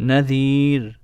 نذير.